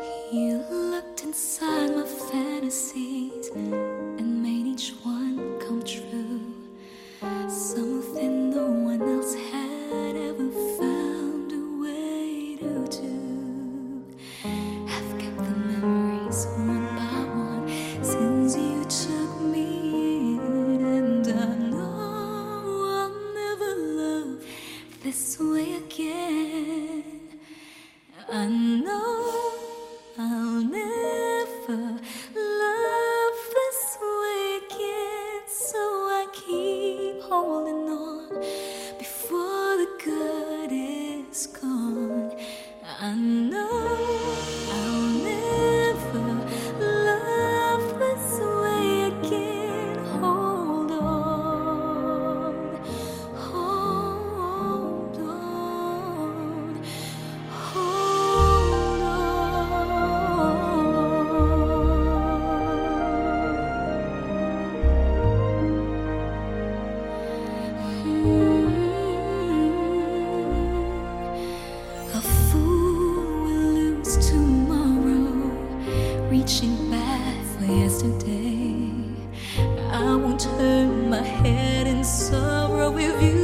He looked inside my fantasies. reaching back for yesterday. I won't turn my head in sorrow with you.